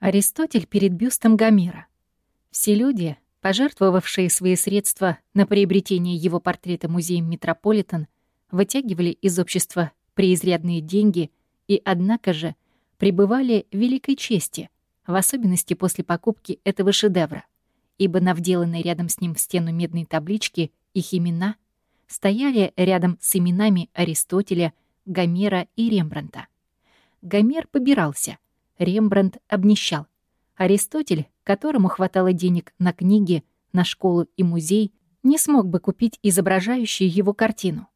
Аристотель перед бюстом Гомера. Все люди, пожертвовавшие свои средства на приобретение его портрета музеем Метрополитен, вытягивали из общества преизрядные деньги и, однако же, пребывали в великой чести, в особенности после покупки этого шедевра, ибо на вделанной рядом с ним в стену медной таблички их имена стояли рядом с именами Аристотеля, Гомера и Рембранта. Гомер побирался — Рембрандт обнищал. Аристотель, которому хватало денег на книги, на школу и музей, не смог бы купить изображающую его картину.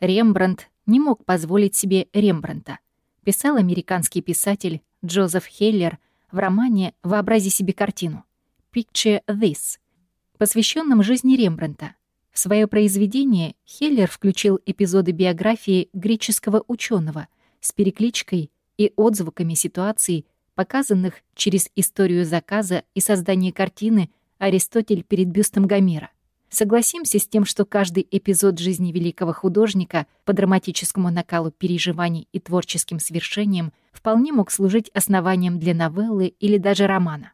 Рембрандт не мог позволить себе Рембрандта, писал американский писатель Джозеф Хеллер в романе «Вообрази себе картину» «Picture This», посвященном жизни Рембрандта. В свое произведение Хеллер включил эпизоды биографии греческого ученого с перекличкой и отзвуками ситуаций, показанных через историю заказа и создание картины «Аристотель перед бюстом Гомера». Согласимся с тем, что каждый эпизод жизни великого художника по драматическому накалу переживаний и творческим свершениям вполне мог служить основанием для новеллы или даже романа.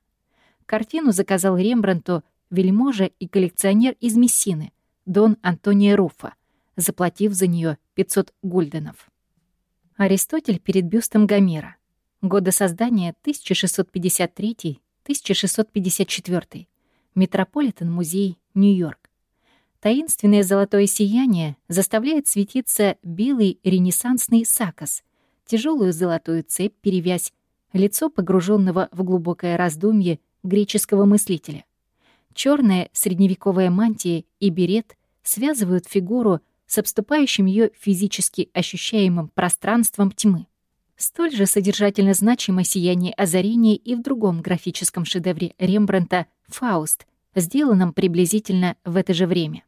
Картину заказал Рембрандту вельможа и коллекционер из Мессины, Дон Антонио Руффа, заплатив за нее 500 гульденов. Аристотель перед бюстом Гомера. Годы создания 1653-1654. Метрополитен-музей, Нью-Йорк. Таинственное золотое сияние заставляет светиться белый ренессансный сакос, тяжелую золотую цепь перевязь, лицо погруженного в глубокое раздумье греческого мыслителя. Черная средневековая мантия и берет связывают фигуру с обступающим ее физически ощущаемым пространством тьмы. Столь же содержательно значимо сияние озарения и в другом графическом шедевре Рембранта «Фауст», сделанном приблизительно в это же время.